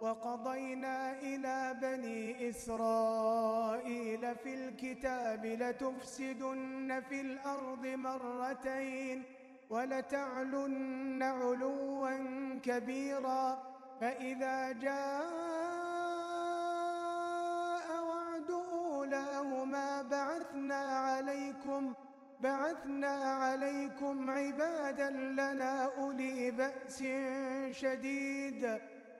وقضينا إلى بني إسرائيل في الكتاب لتفسدن في الأرض مرتين ولتعلن علوا كبيرا فإذا جاء وعد أولاهما بعثنا عليكم بعثنا عليكم عبادا لنا أولي بأس شديد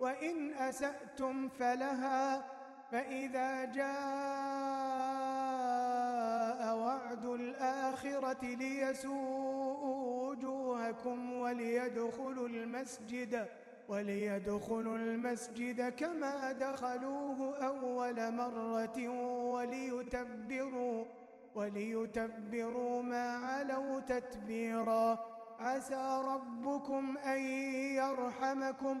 وإن أسأتم فلها فإذا جاء وعد الآخرة ليسوءوا وجوهكم وليدخلوا المسجد وليدخلوا المسجد كما دخلوه أول مرة وليتبروا وليتبروا ما علوا تتبيرا عسى ربكم أن يرحمكم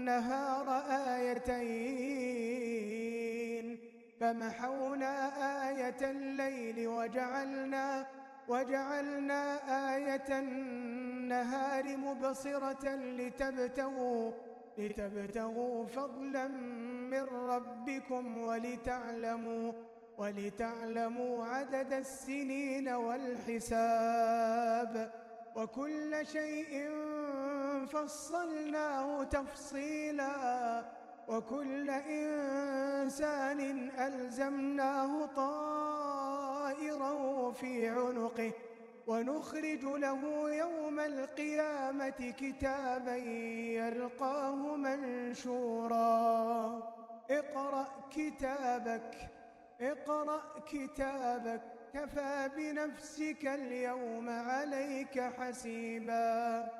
والنهار آيتين فمحونا آية الليل وجعلنا وجعلنا آية النهار مبصرة لتبتغوا لتبتغوا فضلا من ربكم ولتعلموا ولتعلموا عدد السنين والحساب وكل شيء فصلناه تفصيلا وكل إنسان ألزمناه طائرا في عنقه ونخرج له يوم القيامة كتابا يلقاه منشورا. اقرأ كتابك اقرأ كتابك كفى بنفسك اليوم عليك حسيبا.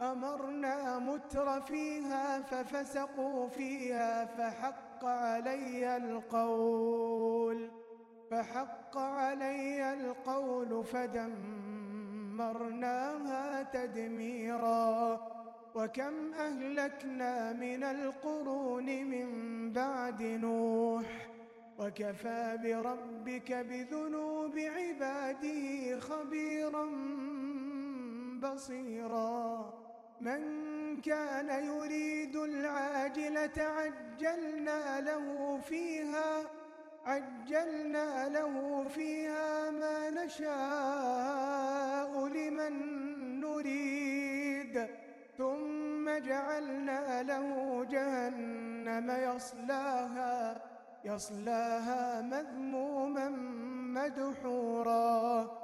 أمرنا متر فيها ففسقوا فيها فحق علي القول فحق علي القول فدمرناها تدميرا. وكم أهلكنا من القرون من بعد نوح وكفى بربك بذنوب عباده خبيرا بصيرا. من كان يريد العاجلة عجلنا له فيها عجلنا له فيها ما نشاء لمن نريد. ثم جعلنا له جهنم يصلاها يصلاها مذموما مدحورا.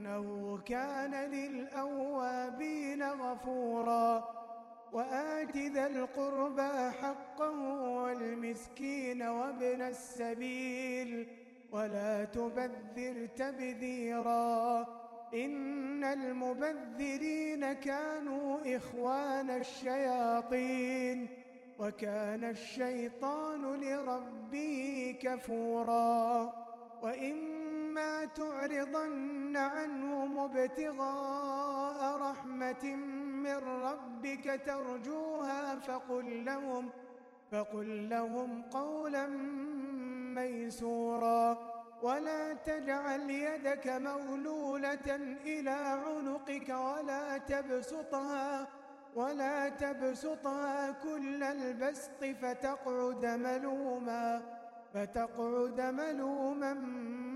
إنه كان للأوابين غفورا وآت ذا القربى حقا والمسكين وابن السبيل ولا تبذر تبذيرا إن المبذرين كانوا إخوان الشياطين وكان الشيطان لربه كفورا وإن إما تعرضن عنهم ابتغاء رحمة من ربك ترجوها فقل لهم فقل لهم قولا ميسورا ولا تجعل يدك مغلولة إلى عنقك ولا تبسطها ولا تبسطها كل البسط فتقعد ملوما فتقعد ملوما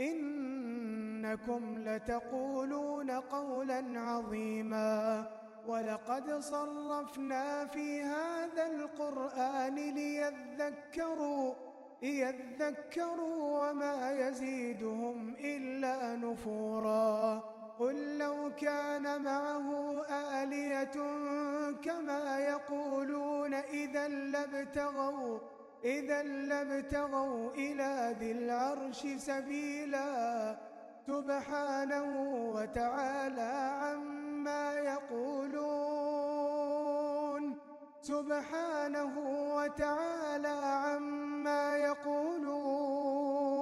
إنكم لتقولون قولا عظيما ولقد صرفنا في هذا القرآن ليذكروا يذكروا وما يزيدهم إلا نفورا قل لو كان معه آلية كما يقولون إذا لابتغوا إذا لابتغوا إلى ذي العرش سبيلا سبحانه وتعالى عما يقولون. سبحانه وتعالى عما يقولون.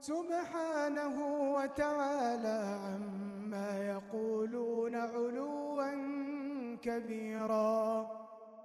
سبحانه وتعالى عما يقولون علوا كبيرا.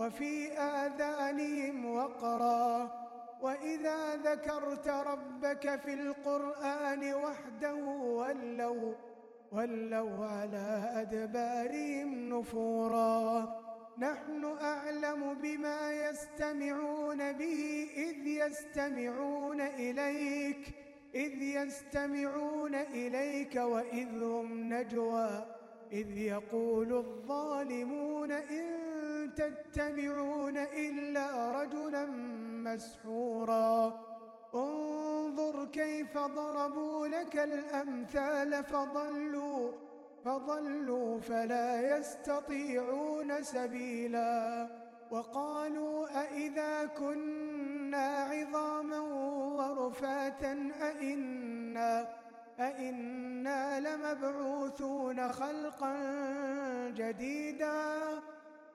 وفي آذانهم وقرا. وإذا ذكرت ربك في القرآن وحده ولوا ولوا على أدبارهم نفورا. نحن أعلم بما يستمعون به إذ يستمعون إليك إذ يستمعون إليك وإذ هم نجوى إذ يقول الظالمون إن تتبعون إلا رجلا مسحورا. انظر كيف ضربوا لك الأمثال فضلوا فضلوا فلا يستطيعون سبيلا. وقالوا أئذا كنا عظاما ورفاتا أئنا, أئنا لمبعوثون خلقا جديدا.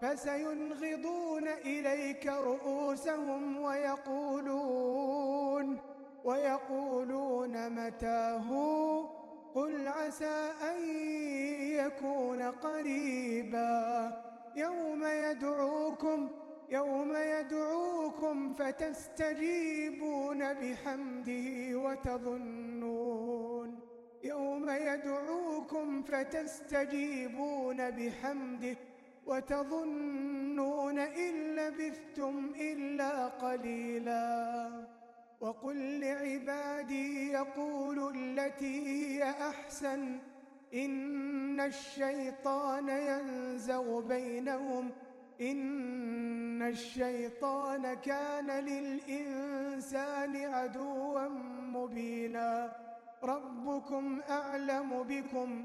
فسينغضون إليك رؤوسهم ويقولون ويقولون متاهوا قل عسى أن يكون قريبا. يوم يدعوكم يوم يدعوكم فتستجيبون بحمده وتظنون. يوم يدعوكم فتستجيبون بحمده وتظنون إن لبثتم إلا قليلا. وقل لعبادي يقول التي هي أحسن. إن الشيطان ينزغ بينهم. إن الشيطان كان للإنسان عدوا مبينا. ربكم أعلم بكم.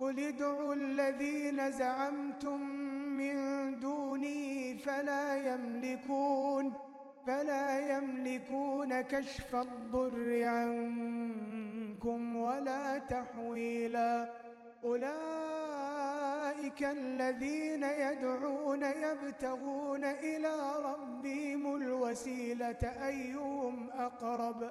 قل ادعوا الذين زعمتم من دوني فلا يملكون فلا يملكون كشف الضر عنكم ولا تحويلا. أولئك الذين يدعون يبتغون إلى ربهم الوسيلة أيهم أقرب؟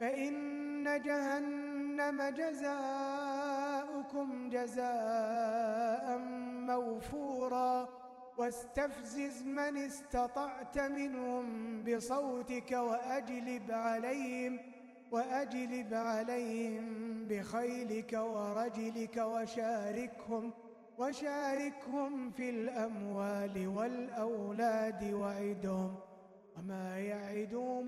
فإن جهنم جزاؤكم جزاء موفورا واستفزز من استطعت منهم بصوتك وأجلب عليهم وأجلب عليهم بخيلك ورجلك وشاركهم وشاركهم في الأموال والأولاد وعدهم وما يعدون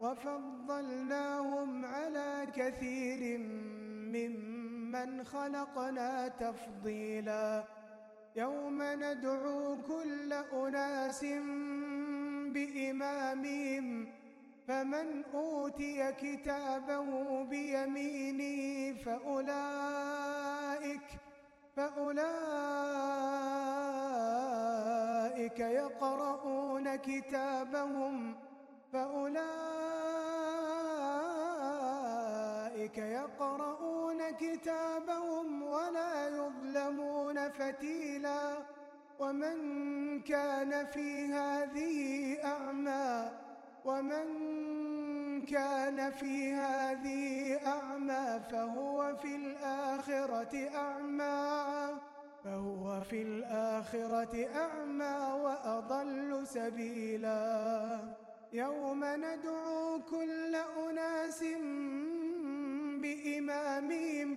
وفضلناهم على كثير ممن خلقنا تفضيلا. يوم ندعو كل أناس بإمامهم فمن أوتي كتابه بيمينه فأولئك فأولئك يقرؤون كتابهم فأولئك يظلمون فتيلا ومن كان في هذه أعمى ومن كان في هذه أعمى فهو في الآخرة أعمى فهو في الآخرة أعمى وأضل سبيلا يوم ندعو كل أناس بإمامهم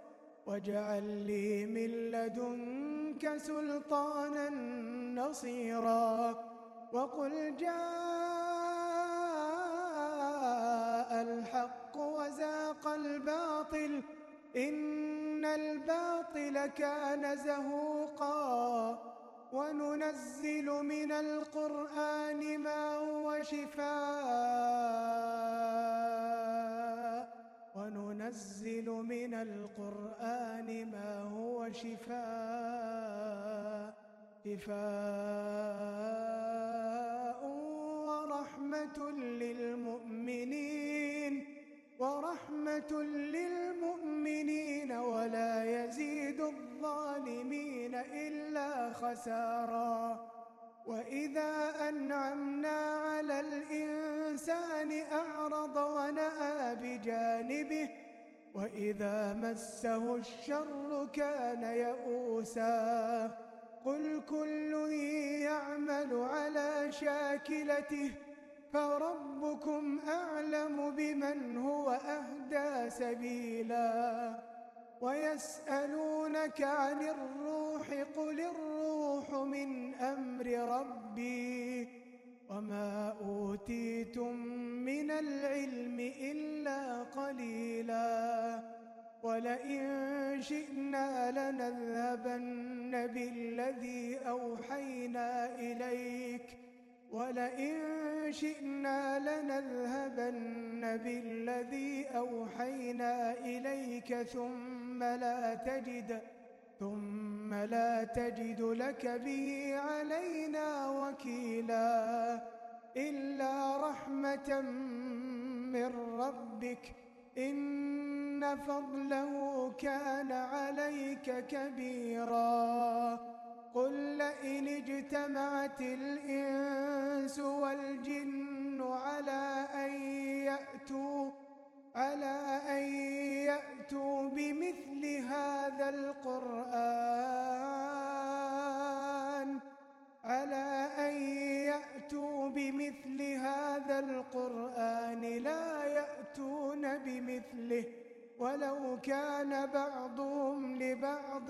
واجعل لي من لدنك سلطانا نصيرا وقل جاء الحق وزاق الباطل إن الباطل كان زهوقا وننزل من القرآن ما هو شفاء ننزل من القرآن ما هو شفاء شفاء ورحمة للمؤمنين ورحمة للمؤمنين ولا يزيد الظالمين إلا خسارا. وإذا أنعمنا على الإنسان أعرض ونأى بجانبه وإذا مسه الشر كان يئوسا قل كل يعمل على شاكلته فربكم أعلم بمن هو أهدى سبيلا ويسألونك عن الروح قل الروح من أمر ربي وما أوتيتم من العلم إلا قليلا ولئن شئنا لنذهبن بالذي أوحينا إليك ولئن شئنا لنذهبن بالذي أوحينا إليك ثم لا تجد ثم لا تجد ثم لا تجد لك به علينا وكيلا إلا رحمة من ربك إن فضله كان عليك كبيرا قل لئن اجتمعت الإنس والجن على أن يأتوا, على أن يأتوا بمثلها هذا القرآن على أن يأتوا بمثل هذا القرآن لا يأتون بمثله ولو كان بعضهم لبعض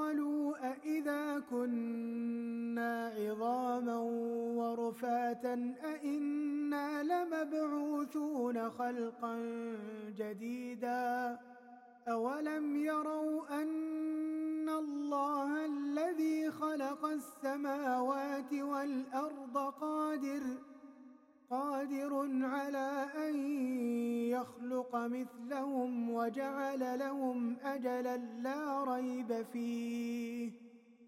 أئنا لمبعوثون خلقا جديدا أولم يروا أن الله الذي خلق السماوات والأرض قادر قادر على أن يخلق مثلهم وجعل لهم أجلا لا ريب فيه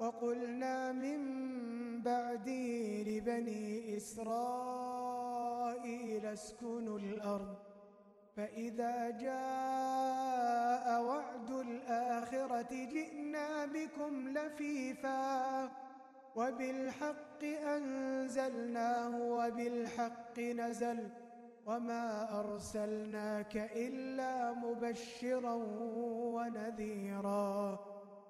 وقلنا من بعدي لبني إسرائيل اسكنوا الأرض فإذا جاء وعد الآخرة جئنا بكم لفيفا وبالحق أنزلناه وبالحق نزل وما أرسلناك إلا مبشرا ونذيرا.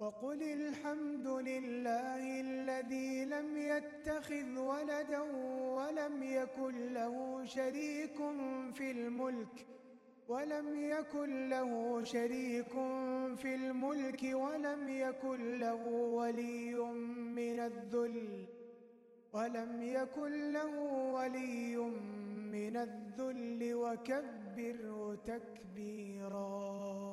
وقل الحمد لله الذي لم يتخذ ولدا ولم يكن له شريك في الملك ولم يكن له شريك في الملك ولم يكن له ولي من الذل ولم يكن له ولي من الذل وكبر تكبيرا